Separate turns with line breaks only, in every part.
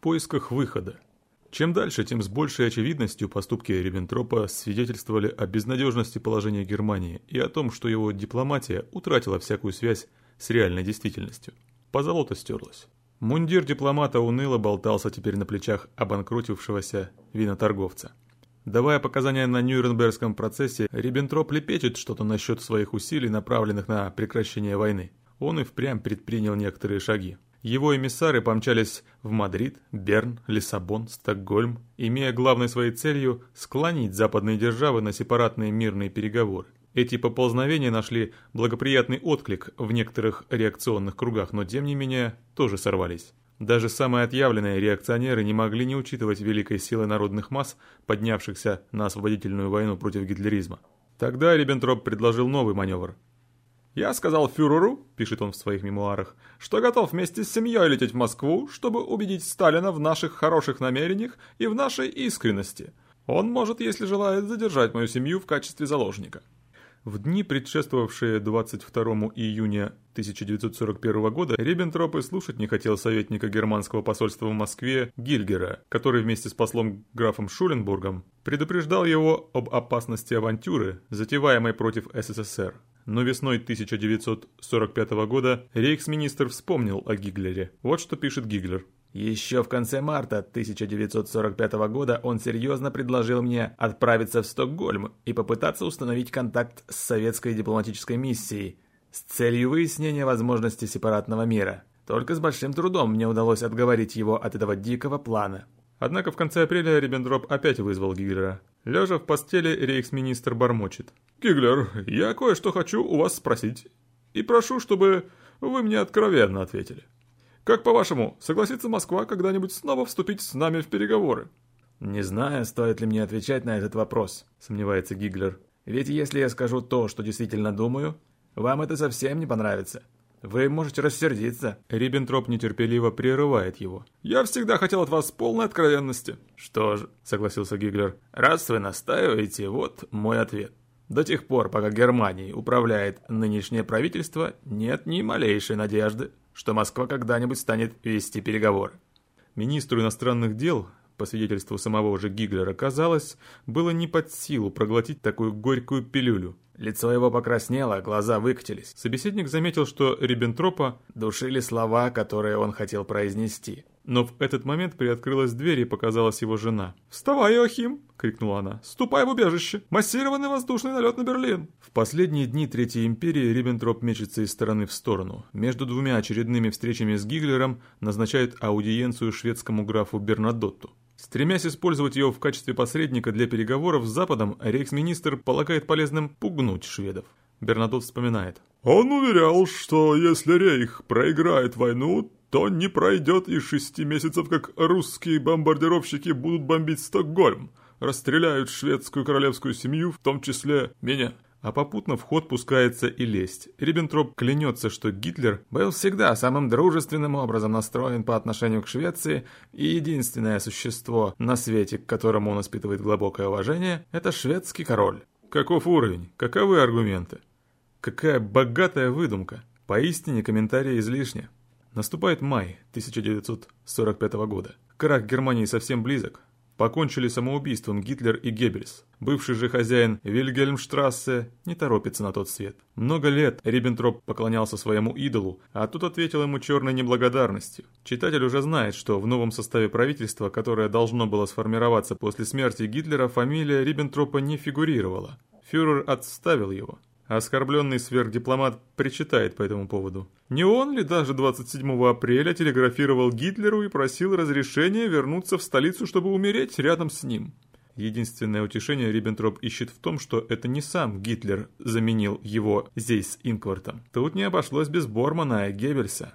поисках выхода. Чем дальше, тем с большей очевидностью поступки Риббентропа свидетельствовали о безнадежности положения Германии и о том, что его дипломатия утратила всякую связь с реальной действительностью. Позолота стерлась. Мундир дипломата уныло болтался теперь на плечах обанкротившегося виноторговца. Давая показания на Нюрнбергском процессе, Риббентроп лепечет что-то насчет своих усилий, направленных на прекращение войны. Он и впрямь предпринял некоторые шаги. Его эмиссары помчались в Мадрид, Берн, Лиссабон, Стокгольм, имея главной своей целью склонить западные державы на сепаратные мирные переговоры. Эти поползновения нашли благоприятный отклик в некоторых реакционных кругах, но тем не менее тоже сорвались. Даже самые отъявленные реакционеры не могли не учитывать великой силы народных масс, поднявшихся на освободительную войну против гитлеризма. Тогда Риббентроп предложил новый маневр – «Я сказал фюреру», — пишет он в своих мемуарах, «что готов вместе с семьей лететь в Москву, чтобы убедить Сталина в наших хороших намерениях и в нашей искренности. Он может, если желает, задержать мою семью в качестве заложника». В дни, предшествовавшие 22 июня 1941 года, Риббентроп и слушать не хотел советника германского посольства в Москве Гильгера, который вместе с послом графом Шуленбургом предупреждал его об опасности авантюры, затеваемой против СССР но весной 1945 года рейхсминистр вспомнил о Гиглере. Вот что пишет Гиглер.
Еще в конце марта 1945 года он серьезно предложил мне отправиться в Стокгольм и попытаться установить контакт с советской дипломатической миссией с целью выяснения возможности сепаратного мира. Только с большим трудом мне удалось отговорить его от этого дикого плана.
Однако в конце апреля Риббентроп опять вызвал Гиглера. Лежа в постели, рейхсминистр бормочет. «Гиглер, я кое-что хочу у вас спросить. И прошу, чтобы вы мне откровенно ответили. Как по-вашему, согласится Москва когда-нибудь снова вступить с нами в переговоры?»
«Не знаю, стоит ли мне отвечать на этот вопрос», — сомневается Гиглер. «Ведь если я скажу то, что действительно думаю, вам это совсем не понравится. Вы можете рассердиться».
Риббентроп нетерпеливо прерывает его.
«Я всегда хотел от вас полной откровенности». «Что ж», — согласился Гиглер, — «раз вы настаиваете, вот мой ответ. До тех пор, пока Германией управляет нынешнее правительство, нет ни малейшей надежды, что Москва когда-нибудь станет вести переговоры».
Министру иностранных дел по свидетельству самого же Гиглера, казалось, было не под силу проглотить такую горькую пилюлю.
Лицо его покраснело, глаза выкатились.
Собеседник заметил, что Риббентропа
душили слова, которые он хотел произнести.
Но в этот момент приоткрылась дверь и показалась его жена. «Вставай, Иохим!» — крикнула она. «Ступай в убежище! Массированный воздушный налет на Берлин!» В последние дни Третьей империи Риббентроп мечется из стороны в сторону. Между двумя очередными встречами с Гиглером назначает аудиенцию шведскому графу Бернадотту. Стремясь использовать ее в качестве посредника для переговоров с Западом, рейхсминистр полагает полезным пугнуть шведов. Бернадот вспоминает. «Он уверял, что если Рейх проиграет войну, то не пройдет и шести месяцев, как русские бомбардировщики будут бомбить Стокгольм, расстреляют шведскую королевскую семью, в том числе меня» а попутно в ход пускается и лесть. Риббентроп клянется, что Гитлер был всегда самым дружественным образом настроен по отношению к Швеции, и единственное существо на свете, к которому он испытывает глубокое уважение, это шведский король. Каков уровень? Каковы аргументы? Какая богатая выдумка? Поистине комментарии излишни. Наступает май 1945 года. Крах Германии совсем близок покончили самоубийством Гитлер и Геббельс. Бывший же хозяин Вильгельмштрассе не торопится на тот свет. Много лет Риббентроп поклонялся своему идолу, а тут ответил ему черной неблагодарностью. Читатель уже знает, что в новом составе правительства, которое должно было сформироваться после смерти Гитлера, фамилия Риббентропа не фигурировала. Фюрер отставил его. Оскорбленный сверхдипломат причитает по этому поводу. Не он ли даже 27 апреля телеграфировал Гитлеру и просил разрешения вернуться в столицу, чтобы умереть рядом с ним? Единственное утешение Риббентроп ищет в том, что это не сам Гитлер заменил его здесь Инквартом. Тут не обошлось без Бормана и Геббельса.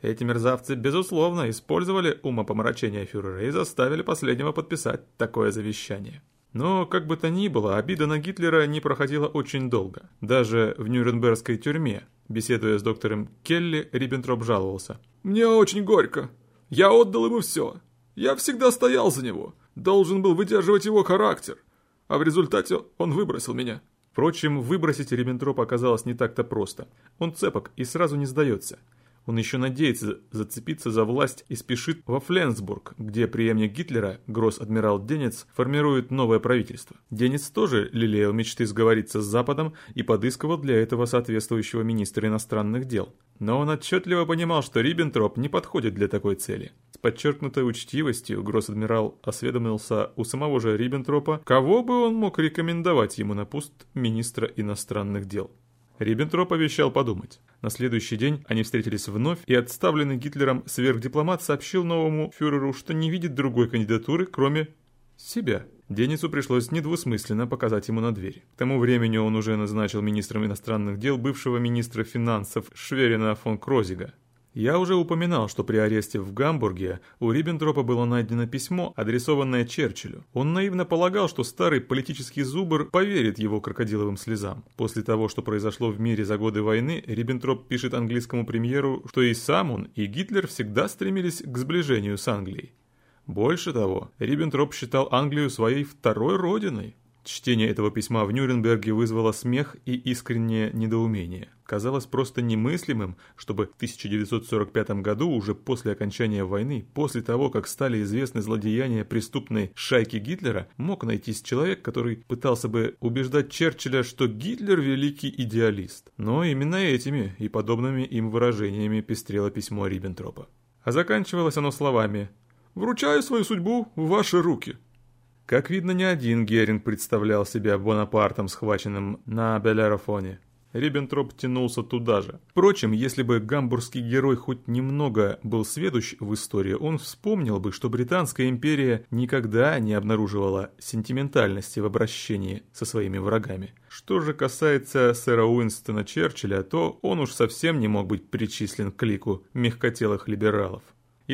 Эти мерзавцы, безусловно, использовали умопомрачение фюрера и заставили последнего подписать такое завещание. Но, как бы то ни было, обида на Гитлера не проходила очень долго. Даже в Нюрнбергской тюрьме, беседуя с доктором Келли, Риббентроп жаловался. «Мне очень горько. Я отдал ему все. Я всегда стоял за него. Должен был выдерживать его характер. А в результате он выбросил меня». Впрочем, выбросить Риббентропа оказалось не так-то просто. Он цепок и сразу не сдается. Он еще надеется зацепиться за власть и спешит во Фленсбург, где преемник Гитлера, гросс-адмирал Денец, формирует новое правительство. Денец тоже лелеял мечты сговориться с Западом и подыскивал для этого соответствующего министра иностранных дел. Но он отчетливо понимал, что Риббентроп не подходит для такой цели. С подчеркнутой учтивостью гросс-адмирал осведомился у самого же Риббентропа, кого бы он мог рекомендовать ему на пост министра иностранных дел. Риббентроп обещал подумать. На следующий день они встретились вновь, и отставленный Гитлером сверхдипломат сообщил новому фюреру, что не видит другой кандидатуры, кроме себя. Денису пришлось недвусмысленно показать ему на дверь. К тому времени он уже назначил министром иностранных дел бывшего министра финансов Шверина фон Крозига. Я уже упоминал, что при аресте в Гамбурге у Риббентропа было найдено письмо, адресованное Черчиллю. Он наивно полагал, что старый политический зубр поверит его крокодиловым слезам. После того, что произошло в мире за годы войны, Риббентроп пишет английскому премьеру, что и сам он, и Гитлер всегда стремились к сближению с Англией. Больше того, Риббентроп считал Англию своей второй родиной. Чтение этого письма в Нюрнберге вызвало смех и искреннее недоумение. Казалось просто немыслимым, чтобы в 1945 году, уже после окончания войны, после того, как стали известны злодеяния преступной шайки Гитлера, мог найтись человек, который пытался бы убеждать Черчилля, что Гитлер великий идеалист. Но именно этими и подобными им выражениями пестрело письмо Риббентропа. А заканчивалось оно словами «Вручаю свою судьбу в ваши руки». Как видно, не один Геринг представлял себя Бонапартом, схваченным на Белерофоне. Риббентроп тянулся туда же. Впрочем, если бы гамбургский герой хоть немного был сведущ в истории, он вспомнил бы, что Британская империя никогда не обнаруживала сентиментальности в обращении со своими врагами. Что же касается сэра Уинстона Черчилля, то он уж совсем не мог быть причислен к лику мягкотелых либералов.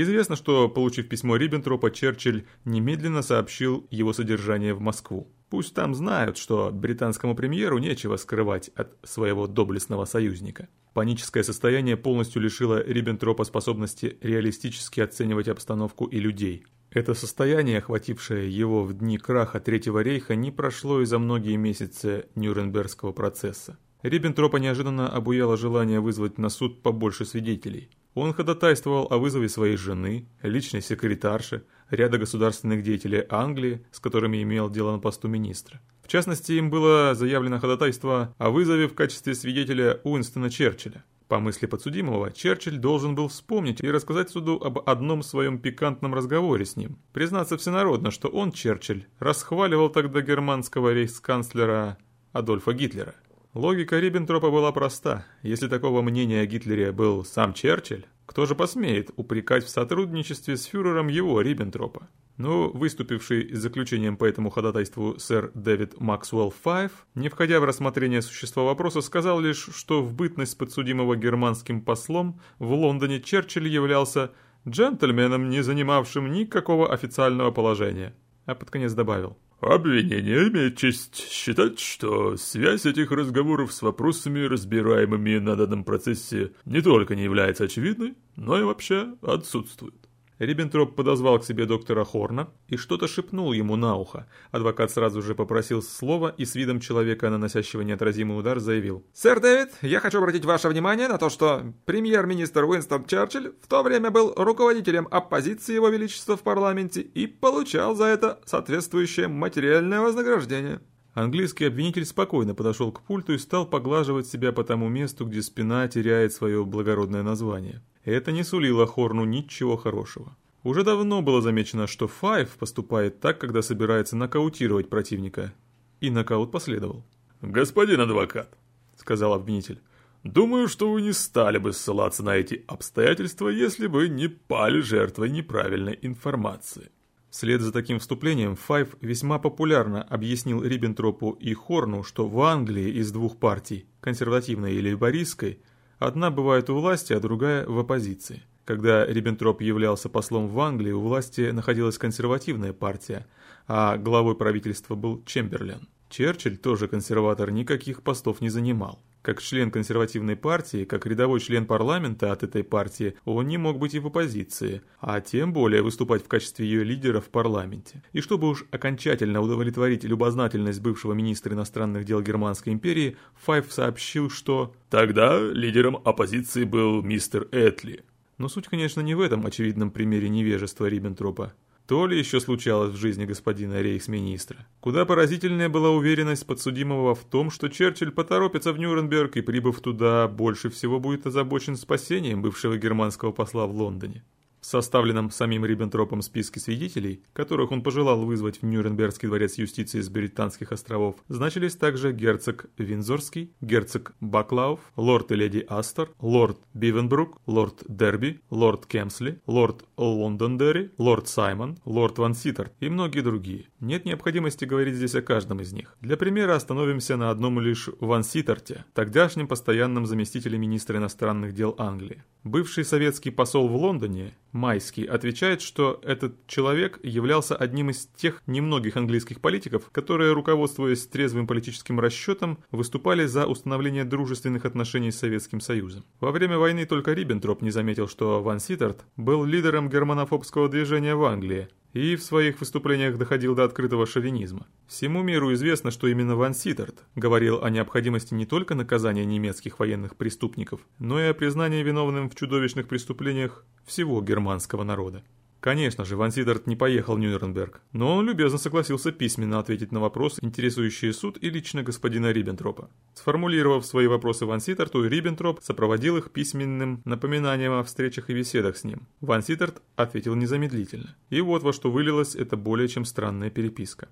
Известно, что, получив письмо Риббентропа, Черчилль немедленно сообщил его содержание в Москву. Пусть там знают, что британскому премьеру нечего скрывать от своего доблестного союзника. Паническое состояние полностью лишило Риббентропа способности реалистически оценивать обстановку и людей. Это состояние, охватившее его в дни краха Третьего рейха, не прошло и за многие месяцы Нюрнбергского процесса. Риббентропа неожиданно обуяло желание вызвать на суд побольше свидетелей. Он ходатайствовал о вызове своей жены, личной секретарши, ряда государственных деятелей Англии, с которыми имел дело на посту министра. В частности, им было заявлено ходатайство о вызове в качестве свидетеля Уинстона Черчилля. По мысли подсудимого, Черчилль должен был вспомнить и рассказать суду об одном своем пикантном разговоре с ним. Признаться всенародно, что он, Черчилль, расхваливал тогда германского рейхсканцлера Адольфа Гитлера. Логика Риббентропа была проста. Если такого мнения о Гитлере был сам Черчилль, кто же посмеет упрекать в сотрудничестве с фюрером его, Риббентропа? Но выступивший с заключением по этому ходатайству сэр Дэвид Максвелл Файв, не входя в рассмотрение существа вопроса, сказал лишь, что в бытность подсудимого германским послом в Лондоне Черчилль являлся джентльменом, не занимавшим никакого официального положения. А под конец добавил – Обвинение имеет честь считать, что связь этих разговоров с вопросами, разбираемыми на данном процессе, не только не является очевидной, но и вообще отсутствует. Риббентроп подозвал к себе доктора Хорна и что-то шепнул ему на ухо. Адвокат сразу же попросил слова и с видом человека, наносящего неотразимый удар, заявил. «Сэр Дэвид, я хочу обратить ваше внимание на то, что премьер-министр Уинстон Черчилль в то время был руководителем оппозиции Его Величества в парламенте и получал за это соответствующее материальное вознаграждение». Английский обвинитель спокойно подошел к пульту и стал поглаживать себя по тому месту, где спина теряет свое благородное название. Это не сулило Хорну ничего хорошего. Уже давно было замечено, что Файв поступает так, когда собирается нокаутировать противника. И нокаут последовал.
«Господин адвокат», — сказал обвинитель, — «думаю, что вы не стали бы ссылаться на эти обстоятельства, если бы не пали жертвой неправильной информации».
Вслед за таким вступлением Файв весьма популярно объяснил Риббентропу и Хорну, что в Англии из двух партий, консервативной и лейбористской, одна бывает у власти, а другая в оппозиции. Когда Риббентроп являлся послом в Англии, у власти находилась консервативная партия, а главой правительства был Чемберлен. Черчилль, тоже консерватор, никаких постов не занимал. Как член консервативной партии, как рядовой член парламента от этой партии, он не мог быть и в оппозиции, а тем более выступать в качестве ее лидера в парламенте. И чтобы уж окончательно удовлетворить любознательность бывшего министра иностранных дел Германской империи, Файф сообщил, что
«Тогда лидером оппозиции был мистер Этли».
Но суть, конечно, не в этом очевидном примере невежества Риббентропа. То ли еще случалось в жизни господина рейхсминистра. Куда поразительнее была уверенность подсудимого в том, что Черчилль поторопится в Нюрнберг и, прибыв туда, больше всего будет озабочен спасением бывшего германского посла в Лондоне. В составленном самим Риббентропом списке свидетелей, которых он пожелал вызвать в Нюрнбергский дворец юстиции с Британских островов, значились также герцог Виндзорский, герцог Баклауф, лорд и леди Астор, лорд Бивербрук, лорд Дерби, лорд Кемсли, лорд Лондондерри, лорд Саймон, лорд Ванситтарт и многие другие. Нет необходимости говорить здесь о каждом из них. Для примера остановимся на одном лишь Ван Ситтерте, тогдашнем постоянном заместителе министра иностранных дел Англии. Бывший советский посол в Лондоне, Майский, отвечает, что этот человек являлся одним из тех немногих английских политиков, которые, руководствуясь трезвым политическим расчетом, выступали за установление дружественных отношений с Советским Союзом. Во время войны только Риббентроп не заметил, что Ван Ситтерт был лидером германофобского движения в Англии, и в своих выступлениях доходил до открытого шовинизма. Всему миру известно, что именно Ван Ситтерт говорил о необходимости не только наказания немецких военных преступников, но и о признании виновным в чудовищных преступлениях всего германского народа. Конечно же, Ван Сидерт не поехал в Нюрнберг, но он любезно согласился письменно ответить на вопросы, интересующие суд и лично господина Риббентропа. Сформулировав свои вопросы Ван Сидерту, Риббентроп сопроводил их письменным напоминанием о встречах и беседах с ним. Ван Сидерт ответил незамедлительно. И вот во что вылилась эта более чем странная переписка.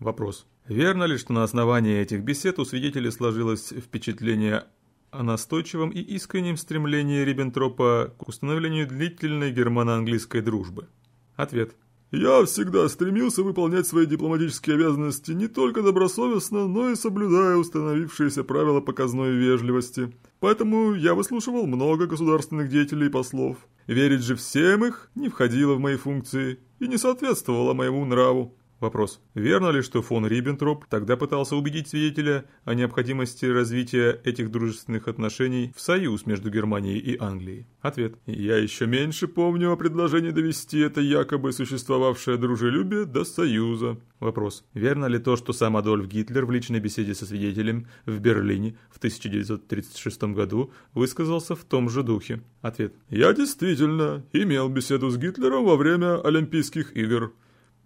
Вопрос. Верно ли, что на основании этих бесед у свидетелей сложилось впечатление о настойчивом и искреннем стремлении Риббентропа к установлению длительной германо-английской дружбы? Ответ.
Я всегда стремился выполнять свои дипломатические обязанности не только добросовестно, но и соблюдая установившиеся правила показной вежливости. Поэтому я выслушивал много государственных деятелей и послов. Верить же всем их не входило в мои функции и не соответствовало моему нраву.
Вопрос. Верно ли, что фон Риббентроп тогда пытался убедить свидетеля о необходимости развития этих дружественных отношений в союз между Германией и Англией? Ответ.
Я еще меньше помню о предложении довести это якобы существовавшее дружелюбие до союза.
Вопрос. Верно ли то, что сам Адольф Гитлер в личной беседе со свидетелем в Берлине в 1936 году высказался в том же духе? Ответ.
Я действительно имел беседу с Гитлером во время Олимпийских игр.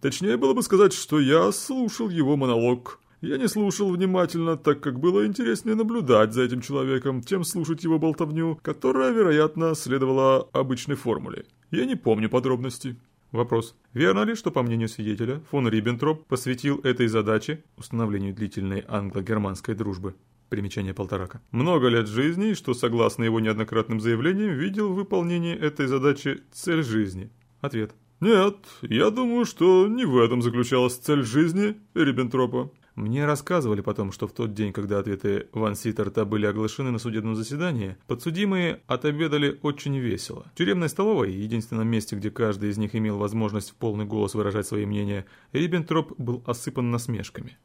Точнее было бы сказать, что я слушал его монолог. Я не слушал внимательно, так как было интереснее наблюдать за этим человеком, чем слушать его болтовню, которая, вероятно, следовала обычной формуле. Я не помню подробностей.
Вопрос. Верно ли, что, по мнению свидетеля, фон Риббентроп посвятил этой задаче установлению длительной англо-германской дружбы? Примечание Полторака. Много лет жизни, что, согласно его неоднократным заявлениям, видел в выполнении этой задачи цель жизни. Ответ.
Нет, я думаю, что не в этом заключалась цель жизни Риббентропа.
Мне рассказывали потом, что в тот день, когда ответы Ван Ситтерта были оглашены на судебном заседании, подсудимые отобедали очень весело. В тюремной столовой, единственном месте, где каждый из них имел возможность в полный голос выражать свои мнения, Риббентроп был осыпан насмешками.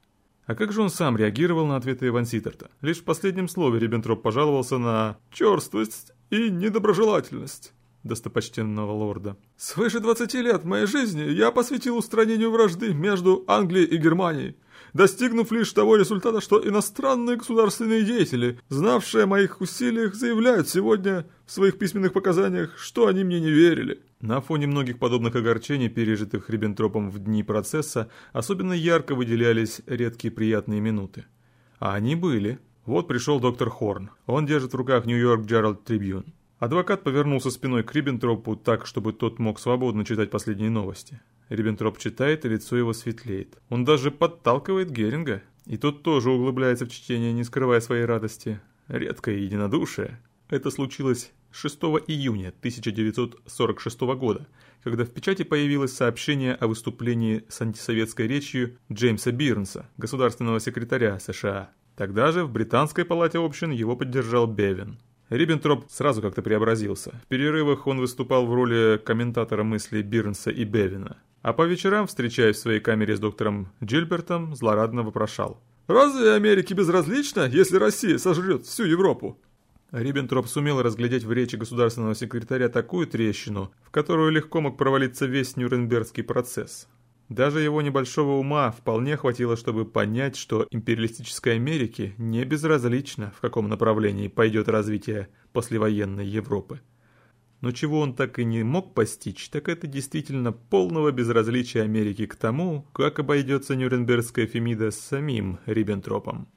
А как же он сам реагировал на ответы Ван Ситтерта? Лишь в последнем слове Риббентроп пожаловался на «черствость и недоброжелательность» достопочтенного лорда.
«Свыше 20 лет моей жизни я посвятил устранению вражды между Англией и Германией, достигнув лишь того результата, что иностранные государственные деятели, знавшие о моих усилиях, заявляют сегодня в своих письменных показаниях, что они мне не верили».
На фоне многих подобных огорчений, пережитых Риббентропом в дни процесса, особенно ярко выделялись редкие приятные минуты. А они были. Вот пришел доктор Хорн. Он держит в руках Нью-Йорк Джеральд Трибьюн. Адвокат повернулся спиной к Риббентропу так, чтобы тот мог свободно читать последние новости. Риббентроп читает, и лицо его светлеет. Он даже подталкивает Геринга, и тот тоже углубляется в чтение, не скрывая своей радости. Редкое единодушие. Это случилось 6 июня 1946 года, когда в печати появилось сообщение о выступлении с антисоветской речью Джеймса Бирнса, государственного секретаря США. Тогда же в Британской палате общин его поддержал Бевин. Риббентроп сразу как-то преобразился. В перерывах он выступал в роли комментатора мыслей Бирнса и Бевина. А по вечерам, встречаясь в своей камере с доктором Джильбертом, злорадно вопрошал.
Разве Америке безразлично, если Россия сожрет всю Европу?
Риббентроп сумел разглядеть в речи государственного секретаря такую трещину, в которую легко мог провалиться весь Нюрнбергский процесс. Даже его небольшого ума вполне хватило, чтобы понять, что империалистической Америке не безразлично, в каком направлении пойдет развитие послевоенной Европы. Но чего он так и не мог постичь, так это действительно полного безразличия Америки к тому, как обойдется Нюрнбергская Фемида с самим Риббентропом.